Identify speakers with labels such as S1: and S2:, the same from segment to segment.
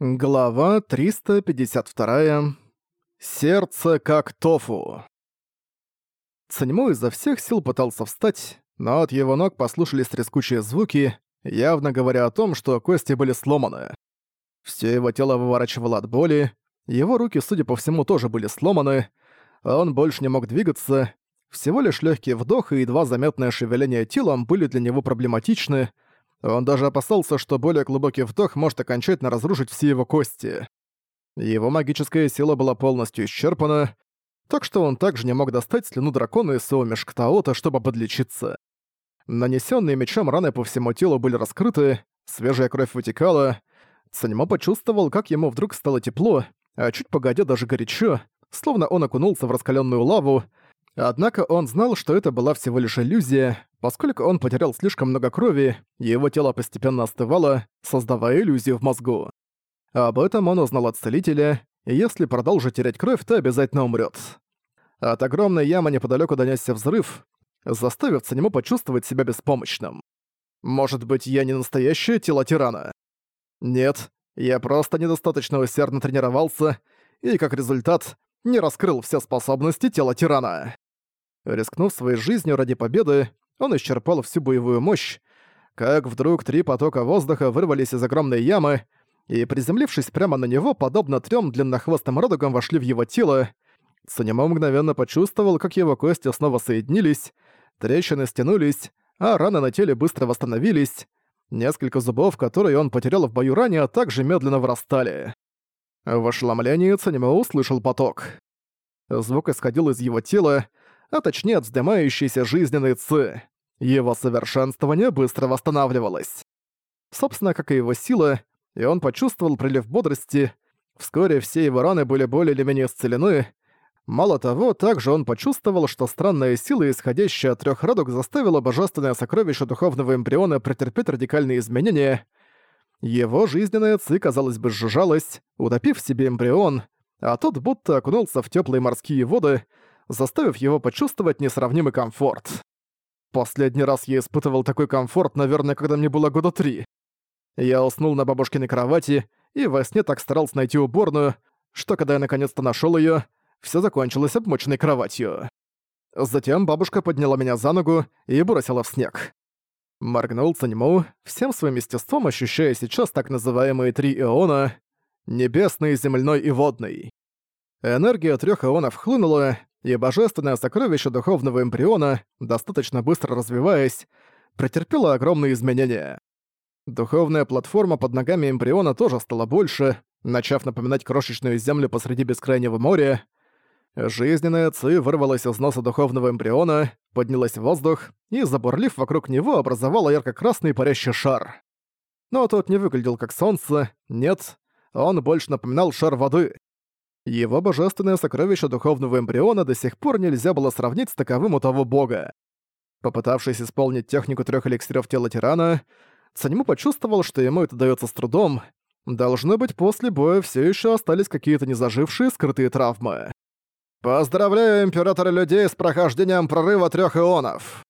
S1: Глава 352. Сердце как тофу. Цаньмо изо всех сил пытался встать, но от его ног послушались трескучие звуки, явно говоря о том, что кости были сломаны. Всё его тело выворачивало от боли, его руки, судя по всему, тоже были сломаны, а он больше не мог двигаться, всего лишь лёгкий вдох и едва заметное шевеление телом были для него проблематичны, он даже опасался, что более глубокий вдох может окончательно разрушить все его кости. Его магическая сила была полностью исчерпана, так что он также не мог достать слюну дракона из своего мешктаота, чтобы подлечиться. Нанесенные мечом раны по всему телу были раскрыты, свежая кровь вытекала. Саньмо почувствовал, как ему вдруг стало тепло, а чуть погодя даже горячо, словно он окунулся в раскаленную лаву, Однако он знал, что это была всего лишь иллюзия, поскольку он потерял слишком много крови, его тело постепенно остывало, создавая иллюзию в мозгу. Об этом он узнал от целителя, и если продолжить терять кровь, то обязательно умрет. От огромной ямы неподалеку донесся взрыв, заставив Санему почувствовать себя беспомощным. Может быть, я не настоящее тело тирана? Нет, я просто недостаточно усердно тренировался, и как результат не раскрыл все способности тела тирана. Рискнув своей жизнью ради победы, он исчерпал всю боевую мощь, как вдруг три потока воздуха вырвались из огромной ямы и, приземлившись прямо на него, подобно трём длиннохвостым радугам вошли в его тело. Санимо мгновенно почувствовал, как его кости снова соединились, трещины стянулись, а раны на теле быстро восстановились. Несколько зубов, которые он потерял в бою ранее, также медленно вырастали. В ошеломлении Цанимо услышал поток. Звук исходил из его тела, а точнее от вздымающейся жизненной ци. Его совершенствование быстро восстанавливалось. Собственно, как и его сила, и он почувствовал прилив бодрости. Вскоре все его раны были более или менее исцелены. Мало того, также он почувствовал, что странная сила, исходящая от трёх радуг, заставила божественное сокровище духовного эмбриона претерпеть радикальные изменения. Его жизненная ци, казалось бы, сжижалась, утопив в себе эмбрион, а тот будто окунулся в тёплые морские воды, заставив его почувствовать несравнимый комфорт. Последний раз я испытывал такой комфорт, наверное, когда мне было года три. Я уснул на бабушкиной кровати и во сне так старался найти уборную, что когда я наконец-то нашёл её, всё закончилось обмоченной кроватью. Затем бабушка подняла меня за ногу и бросила в снег. Моргнул Цаньму, всем своим естеством ощущая сейчас так называемые три иона — небесный, земляной и водный. Энергия трех ионов хлынула, и божественное сокровище духовного эмбриона, достаточно быстро развиваясь, претерпело огромные изменения. Духовная платформа под ногами эмбриона тоже стала больше, начав напоминать крошечную землю посреди бескрайнего моря. Жизненная ци вырвалась из носа духовного эмбриона, поднялась в воздух и, забурлив вокруг него, образовала ярко-красный парящий шар. Но тот не выглядел как солнце, нет, он больше напоминал шар воды. Его божественное сокровище духовного эмбриона до сих пор нельзя было сравнить с таковым у того бога. Попытавшись исполнить технику трех эликсиров тела тирана, Цаньму почувствовал, что ему это дается с трудом. Должно быть, после боя все еще остались какие-то незажившие скрытые травмы. «Поздравляю Императора Людей с прохождением прорыва трех ионов!»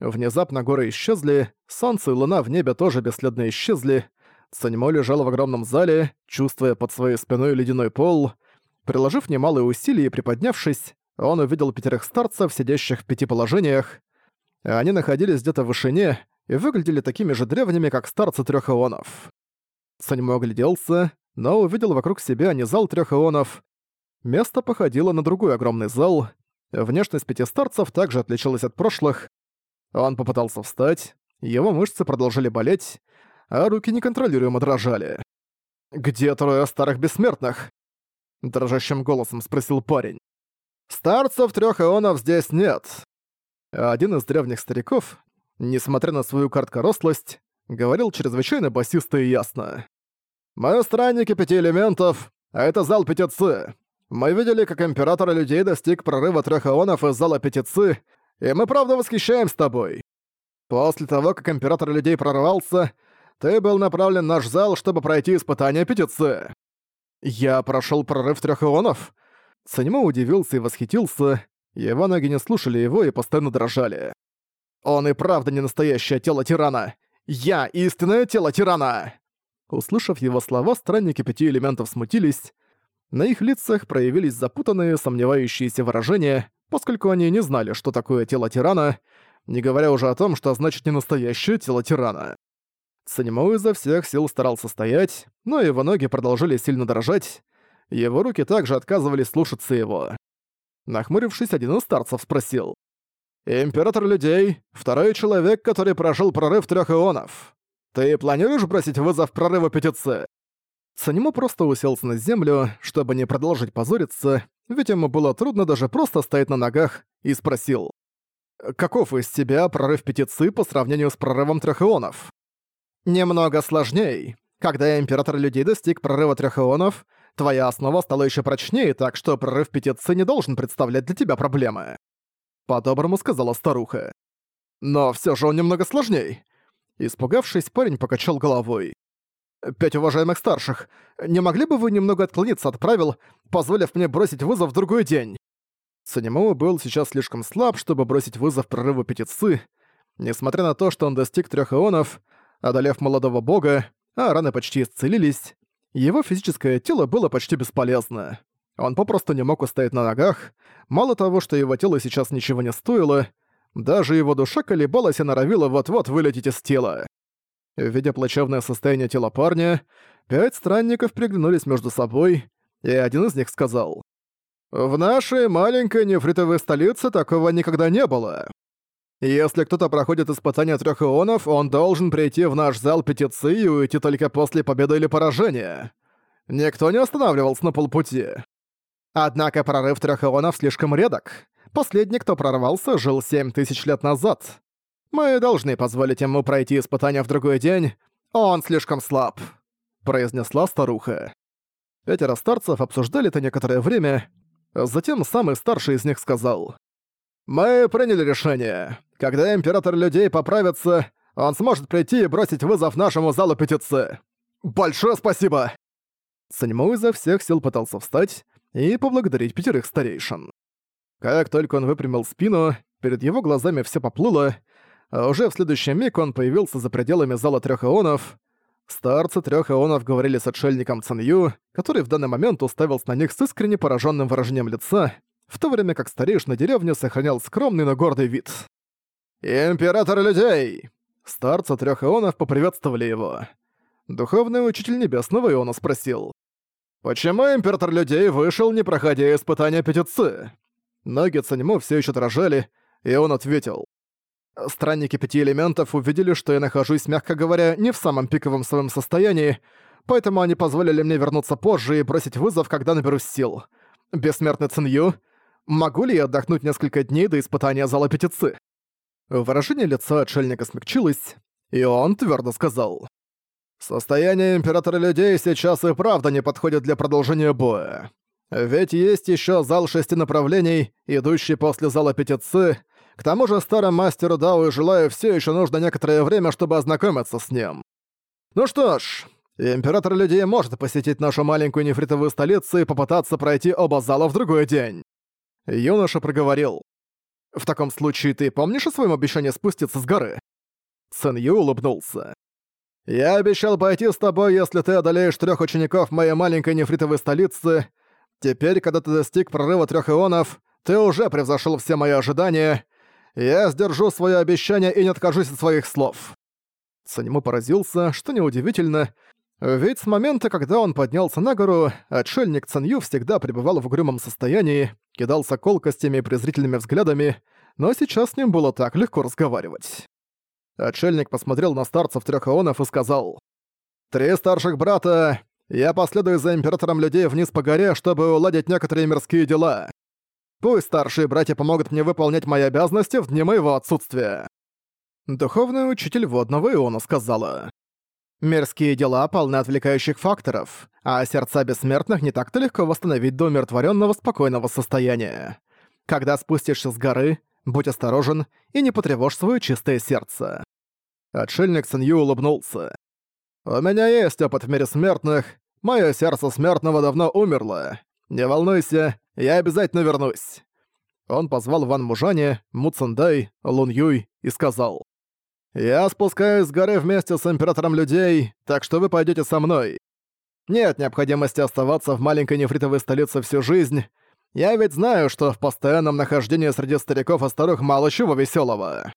S1: Внезапно горы исчезли, солнце и луна в небе тоже бесследно исчезли. Цаньмо лежал в огромном зале, чувствуя под своей спиной ледяной пол — Приложив немалые усилия и приподнявшись, он увидел пятерых старцев, сидящих в пяти положениях. Они находились где-то в вышине и выглядели такими же древними, как старцы трех ионов. Саньмо огляделся, но увидел вокруг себя не зал трех ионов. Место походило на другой огромный зал. Внешность пяти старцев также отличалась от прошлых. Он попытался встать, его мышцы продолжили болеть, а руки неконтролируемо дрожали. «Где трое старых бессмертных?» — дрожащим голосом спросил парень. «Старцев трёх ионов здесь нет». Один из древних стариков, несмотря на свою короткорослость, говорил чрезвычайно басисто и ясно. «Мы странники пяти элементов, а это зал пятицы. Мы видели, как император людей достиг прорыва трёх ионов из зала пятицы, и мы правда восхищаемся тобой. После того, как император людей прорвался, ты был направлен в наш зал, чтобы пройти испытание пятицы. «Я прошёл прорыв трёх ионов?» Санимо удивился и восхитился. Его ноги не слушали его и постоянно дрожали. «Он и правда не настоящее тело тирана! Я истинное тело тирана!» Услышав его слова, странники пяти элементов смутились. На их лицах проявились запутанные, сомневающиеся выражения, поскольку они не знали, что такое тело тирана, не говоря уже о том, что значит не настоящее тело тирана. Санему изо всех сил старался стоять, но его ноги продолжали сильно дрожать, его руки также отказывались слушаться его. Нахмурившись, один из старцев спросил. «Император людей, второй человек, который прожил прорыв трех ионов. Ты планируешь бросить вызов прорыва пятицы?» Санему просто уселся на землю, чтобы не продолжить позориться, ведь ему было трудно даже просто стоять на ногах, и спросил. «Каков из тебя прорыв пятицы по сравнению с прорывом трех ионов?» «Немного сложней. Когда император людей достиг прорыва трех ионов, твоя основа стала еще прочнее, так что прорыв пятицы не должен представлять для тебя проблемы». По-доброму сказала старуха. «Но все же он немного сложней». Испугавшись, парень покачал головой. «Пять уважаемых старших, не могли бы вы немного отклониться от правил, позволив мне бросить вызов в другой день?» Санему был сейчас слишком слаб, чтобы бросить вызов прорыву пятицы. Несмотря на то, что он достиг трех ионов, одолев молодого бога, а раны почти исцелились, его физическое тело было почти бесполезно. Он попросту не мог устоять на ногах, мало того, что его тело сейчас ничего не стоило, даже его душа колебалась и норовила вот-вот вылететь из тела. Видя плачевное состояние тела парня, пять странников приглянулись между собой, и один из них сказал, «В нашей маленькой нефритовой столице такого никогда не было. Если кто-то проходит испытание трех ионов, он должен прийти в наш зал петиции и уйти только после победы или поражения. Никто не останавливался на полпути. Однако прорыв трех ионов слишком редок. Последний, кто прорвался, жил семь тысяч лет назад. Мы должны позволить ему пройти испытание в другой день. Он слишком слаб», — произнесла старуха. Пятеро старцев обсуждали это некоторое время. Затем самый старший из них сказал. «Мы приняли решение. Когда Император Людей поправится, он сможет прийти и бросить вызов нашему залу петиции. Большое спасибо!» Саньму изо всех сил пытался встать и поблагодарить пятерых старейшин. Как только он выпрямил спину, перед его глазами все поплыло, а уже в следующий миг он появился за пределами зала трех ионов. Старцы трех ионов говорили с отшельником Цинью, который в данный момент уставился на них с искренне пораженным выражением лица, в то время как старейшина деревни сохранял скромный, но гордый вид. «Император людей!» Старцы трех ионов поприветствовали его. Духовный учитель Небесного Иона спросил. «Почему император людей вышел, не проходя испытания петицы?» Ноги Цаньму все еще дрожали, и он ответил. Странники пяти элементов увидели, что я нахожусь, мягко говоря, не в самом пиковом своем состоянии, поэтому они позволили мне вернуться позже и бросить вызов, когда наберусь сил. Бессмертный Цинью, могу ли я отдохнуть несколько дней до испытания зала петицы? Выражение лица отшельника смягчилось, и он твердо сказал. «Состояние Императора Людей сейчас и правда не подходит для продолжения боя. Ведь есть еще зал шести направлений, идущий после зала петицы, к тому же старому мастеру Дао и Желаю все еще нужно некоторое время, чтобы ознакомиться с ним. Ну что ж, Император Людей может посетить нашу маленькую нефритовую столицу и попытаться пройти оба зала в другой день. Юноша проговорил. «В таком случае ты помнишь о своем обещании спуститься с горы?» Цэн Ю улыбнулся. «Я обещал пойти с тобой, если ты одолеешь трех учеников моей маленькой нефритовой столицы. Теперь, когда ты достиг прорыва трех ионов, ты уже превзошел все мои ожидания, я сдержу свое обещание и не откажусь от своих слов». Санему поразился, что неудивительно, ведь с момента, когда он поднялся на гору, отшельник Цанью всегда пребывал в угрюмом состоянии, кидался колкостями и презрительными взглядами, но сейчас с ним было так легко разговаривать. Отшельник посмотрел на старцев трех ионов и сказал, «Три старших брата, я последую за императором людей вниз по горе, чтобы уладить некоторые мирские дела. Пусть старшие братья помогут мне выполнять мои обязанности в дни моего отсутствия». Духовный учитель водного Иона сказала. «Мирские дела полны отвлекающих факторов, а сердца бессмертных не так-то легко восстановить до умиротворенного спокойного состояния. Когда спустишься с горы, будь осторожен и не потревожь свое чистое сердце». Отшельник Сэнью улыбнулся. «У меня есть опыт в мире смертных, мое сердце смертного давно умерло. Не волнуйся, я обязательно вернусь». Он позвал Ван Мужане, Му Циндай, Лун Юй и сказал. Я спускаюсь с горы вместе с Императором Людей, так что вы пойдете со мной. Нет необходимости оставаться в маленькой нефритовой столице всю жизнь. Я ведь знаю, что в постоянном нахождении среди стариков и старых мало чего веселого.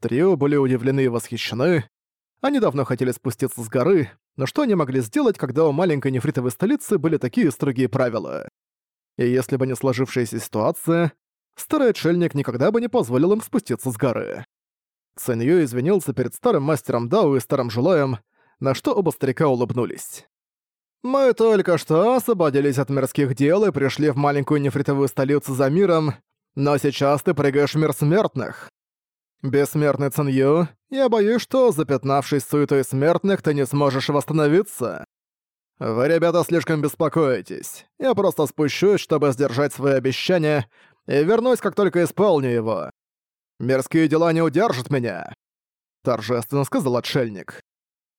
S1: Трио были удивлены и восхищены. Они давно хотели спуститься с горы, но что они могли сделать, когда у маленькой нефритовой столицы были такие строгие правила? И если бы не сложившаяся ситуация, старый отшельник никогда бы не позволил им спуститься с горы. Цанью извинился перед старым мастером Дау и старым Жулаем, на что оба старика улыбнулись. «Мы только что освободились от мирских дел и пришли в маленькую нефритовую столицу за миром, но сейчас ты прыгаешь в мир смертных. Бессмертный Цинью, я боюсь, что, запятнавшись суетой смертных, ты не сможешь восстановиться. Вы, ребята, слишком беспокоитесь. Я просто спущусь, чтобы сдержать свои обещания, и вернусь, как только исполню его. Мирские дела не удержат меня», — торжественно сказал отшельник.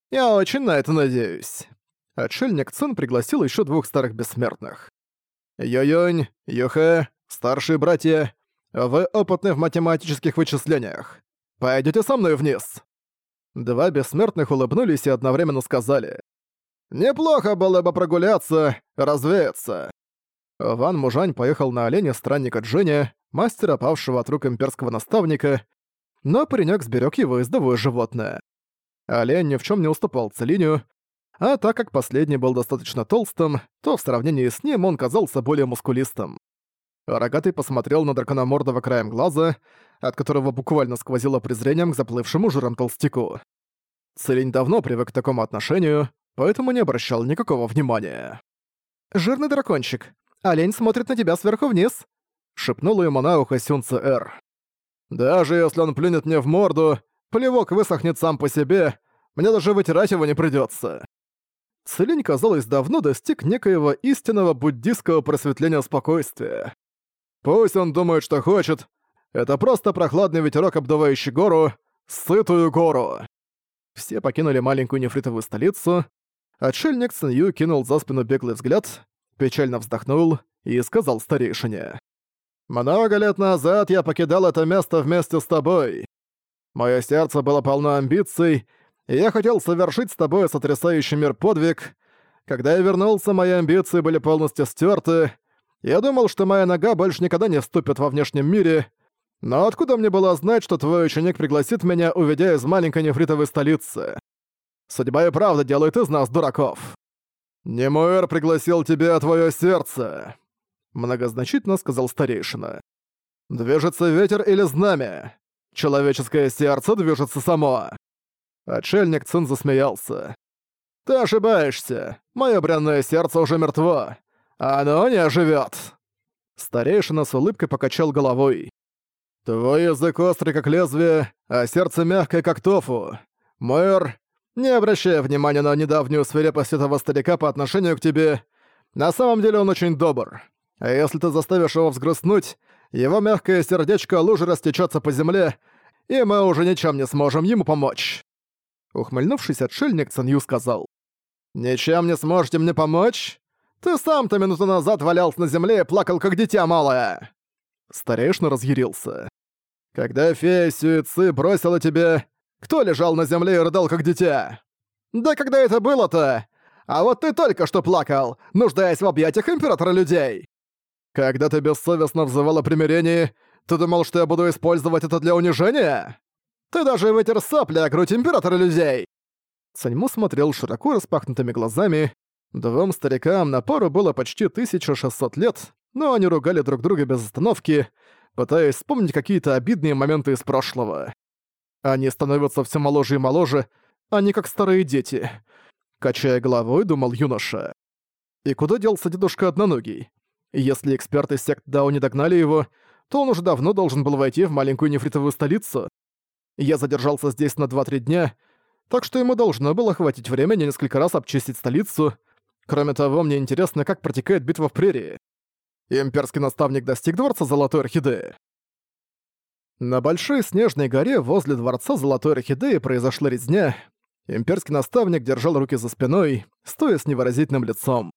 S1: «Я очень на это надеюсь». Отшельник Цин пригласил еще двух старых бессмертных. «Йо-Йонь, Юхэ, старшие братья, вы опытны в математических вычислениях. Пойдете со мной вниз?» Два бессмертных улыбнулись и одновременно сказали. «Неплохо было бы прогуляться, развеяться». Ван Мужань поехал на оленя странника Джиня, мастера, павшего от рук имперского наставника, но паренёк сберег его издовое животное. Олень ни в чем не уступал Целиню, а так как последний был достаточно толстым, то в сравнении с ним он казался более мускулистым. Рогатый посмотрел на дракономордого краем глаза, от которого буквально сквозило презрением к заплывшему жиром толстяку. Целень давно привык к такому отношению, поэтому не обращал никакого внимания. «Жирный дракончик, олень смотрит на тебя сверху вниз», — шепнула ему на ухо Сюнце Эр. «Даже если он плюнет мне в морду, плевок высохнет сам по себе, мне даже вытирать его не придётся». Целень, казалось, давно достиг некоего истинного буддийского просветления спокойствия. Пусть он думает, что хочет, это просто прохладный ветерок, обдувающий гору, сытую гору. Все покинули маленькую нефритовую столицу. Отшельник Цинью кинул за спину беглый взгляд, печально вздохнул и сказал старейшине. «Много лет назад я покидал это место вместе с тобой. Мое сердце было полно амбиций, и я хотел совершить с тобой сотрясающий мир подвиг. Когда я вернулся, мои амбиции были полностью стерты. Я думал, что моя нога больше никогда не вступит во внешнем мире, но откуда мне было знать, что твой ученик пригласит меня, уведя из маленькой нефритовой столицы? Судьба и правда делает из нас дураков. «Немуэр пригласил тебя, твое сердце», — многозначительно сказал старейшина. «Движется ветер или знамя? Человеческое сердце движется само». Отшельник Цин засмеялся. «Ты ошибаешься. Моё бренное сердце уже мертво. Оно не оживёт». Старейшина с улыбкой покачал головой. «Твой язык острый, как лезвие, а сердце мягкое, как тофу. Мэр, не обращая внимания на недавнюю свирепость этого старика по отношению к тебе, на самом деле он очень добр. А если ты заставишь его взгрустнуть, его мягкое сердечко лужи растечется по земле, и мы уже ничем не сможем ему помочь». Ухмыльнувшись, отшельник Цанью сказал. «Ничем не сможете мне помочь? Ты сам-то минуту назад валялся на земле и плакал, как дитя малое!» Старейшина разъярился. «Когда фея Сюицы бросила тебя, кто лежал на земле и рыдал, как дитя?» «Да когда это было-то? А вот ты только что плакал, нуждаясь в объятиях Императора Людей!» «Когда ты бессовестно взывал о примирении, ты думал, что я буду использовать это для унижения?» Ты даже вытер сопли о грудь императора людей!» Саньму смотрел широко распахнутыми глазами. Двум старикам на пару было почти 1600 лет, но они ругали друг друга без остановки, пытаясь вспомнить какие-то обидные моменты из прошлого. Они становятся все моложе и моложе, они как старые дети. Качая головой, думал юноша. И куда делся дедушка одноногий? Если эксперты сект Дао не догнали его, то он уже давно должен был войти в маленькую нефритовую столицу. Я задержался здесь на 2-3 дня, так что ему должно было хватить времени несколько раз обчистить столицу. Кроме того, мне интересно, как протекает битва в прерии. Имперский наставник достиг Дворца Золотой Орхидеи. На Большой Снежной горе возле Дворца Золотой Орхидеи произошла резня. Имперский наставник держал руки за спиной, стоя с невыразительным лицом.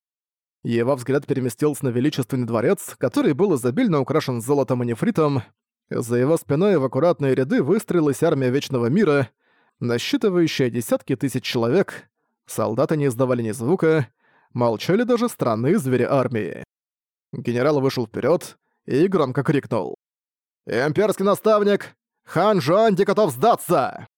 S1: Его взгляд переместился на величественный дворец, который был изобильно украшен золотом и нефритом, за его спиной в аккуратные ряды выстроилась армия Вечного Мира, насчитывающая десятки тысяч человек. Солдаты не издавали ни звука, молчали даже странные звери армии. Генерал вышел вперед и громко крикнул. «Имперский наставник! Хан Жуанди готов сдаться!»